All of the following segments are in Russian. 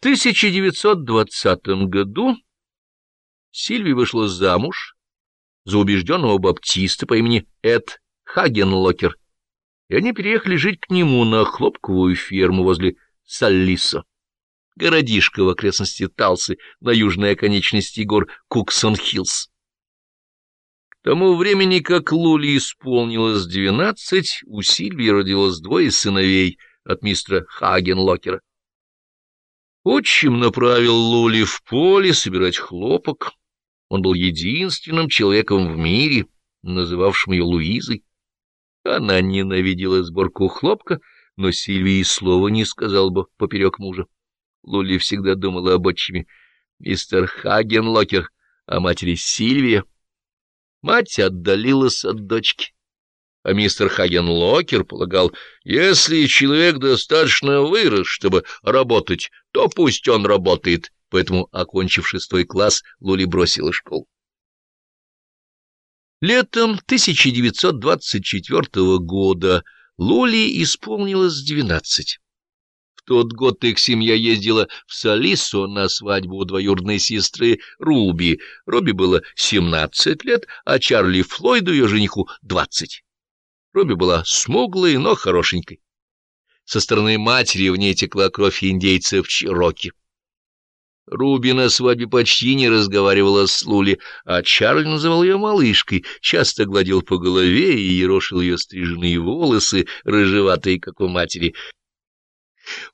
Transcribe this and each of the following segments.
В 1920 году Сильви вышла замуж за убежденного баптиста по имени Эд Хагенлокер, и они переехали жить к нему на хлопковую ферму возле Саллисо, городишко в окрестности Талсы на южной оконечности гор Куксон-Хиллз. К тому времени, как Лули исполнилось двенадцать, у Сильвии родилось двое сыновей от мистера Хагенлокера. Отчим направил Лули в поле собирать хлопок. Он был единственным человеком в мире, называвшим ее Луизой. Она ненавидела сборку хлопка, но Сильвии слова не сказал бы поперек мужа. Лули всегда думала об отчиме. Мистер Хагенлокер, а матери Сильвия. Мать отдалилась от дочки. А мистер Хагенлокер полагал, если человек достаточно вырос, чтобы работать, то пусть он работает. Поэтому, окончив шестой класс, Лули бросила школу. Летом 1924 года Лули исполнилось двенадцать. В тот год их семья ездила в Салисо на свадьбу у двоюродной сестры Руби. Руби было семнадцать лет, а Чарли Флойду, ее жениху, двадцать. Руби была смуглой, но хорошенькой. Со стороны матери в ней текла кровь индейцев Чироки. Руби на свадьбе почти не разговаривала с Лули, а Чарли называл ее малышкой, часто гладил по голове и ерошил ее стриженные волосы, рыжеватые, как у матери.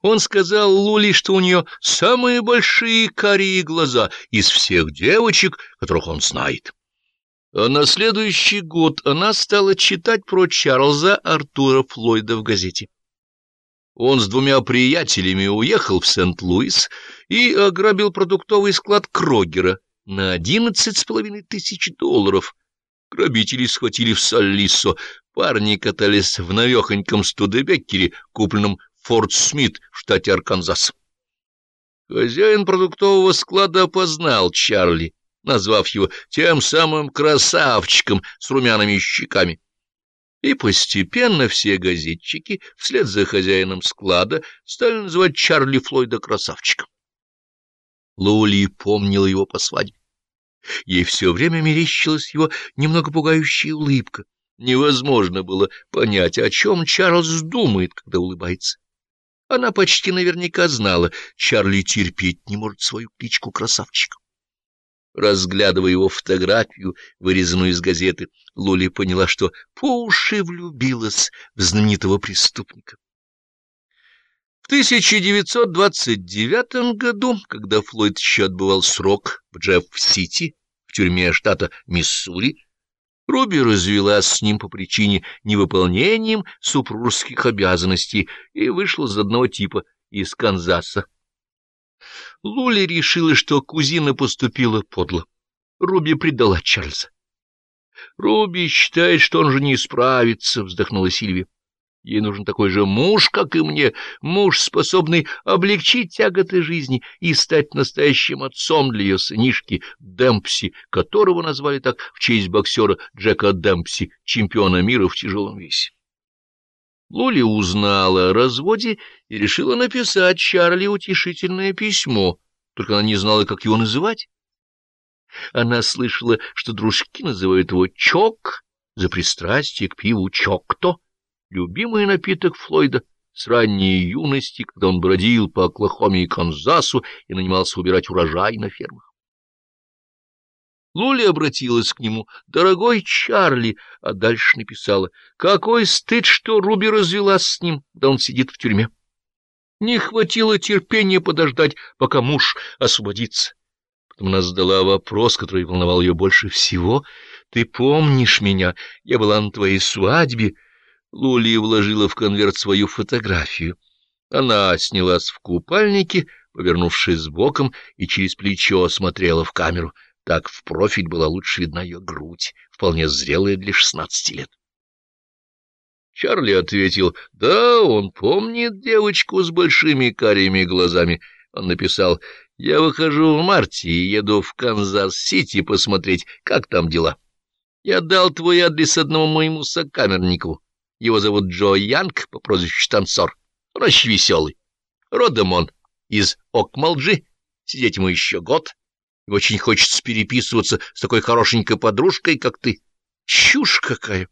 Он сказал Лули, что у нее самые большие карие глаза из всех девочек, которых он знает. На следующий год она стала читать про Чарльза Артура Флойда в газете. Он с двумя приятелями уехал в Сент-Луис и ограбил продуктовый склад Крогера на одиннадцать с половиной тысяч долларов. Грабители схватили в Саллисо, парни катались в навехоньком Студебеккере, купленном Форт Смит в штате Арканзас. Хозяин продуктового склада опознал Чарли, назвав его тем самым красавчиком с румяными щеками. И постепенно все газетчики, вслед за хозяином склада, стали называть Чарли Флойда красавчиком. Лули помнила его по свадьбе. Ей все время мерещилась его немного пугающая улыбка. Невозможно было понять, о чем Чарльз думает, когда улыбается. Она почти наверняка знала, Чарли терпеть не может свою кличку красавчика. Разглядывая его фотографию, вырезанную из газеты, Лули поняла, что по уши влюбилась в знаменитого преступника. В 1929 году, когда Флойд еще отбывал срок в Джефф-Сити, в тюрьме штата Миссури, Руби развелась с ним по причине невыполнением супружеских обязанностей и вышла за одного типа из Канзаса. Лули решила, что кузина поступила подло. Руби предала Чарльза. Руби считает, что он же не справится, — вздохнула Сильвия. Ей нужен такой же муж, как и мне, муж, способный облегчить тяготы жизни и стать настоящим отцом для ее сынишки Демпси, которого назвали так в честь боксера Джека Демпси, чемпиона мира в тяжелом весе. Лули узнала о разводе и решила написать Чарли утешительное письмо, только она не знала, как его называть. Она слышала, что дружки называют его Чок за пристрастие к пиву Чокто, любимый напиток Флойда с ранней юности, когда он бродил по Оклахоме и Канзасу и нанимался убирать урожай на фермах. Лули обратилась к нему. «Дорогой Чарли!» А дальше написала. «Какой стыд, что Руби развелась с ним, да он сидит в тюрьме!» Не хватило терпения подождать, пока муж освободится. Потом она задала вопрос, который волновал ее больше всего. «Ты помнишь меня? Я была на твоей свадьбе». Лули вложила в конверт свою фотографию. Она снялась в купальнике, повернувшись боком, и через плечо смотрела в камеру. Так в профиль была лучше видна ее грудь, вполне зрелая для шестнадцати лет. Чарли ответил, да, он помнит девочку с большими карими глазами. Он написал, я выхожу в марте и еду в Канзас-Сити посмотреть, как там дела. Я дал твой адрес одному моему сокамернику. Его зовут Джо Янг по прозвищу Танцор. Он очень веселый. Родом он из Окмалджи, сидеть ему еще год, и очень хочется переписываться с такой хорошенькой подружкой, как ты. Чушь какая!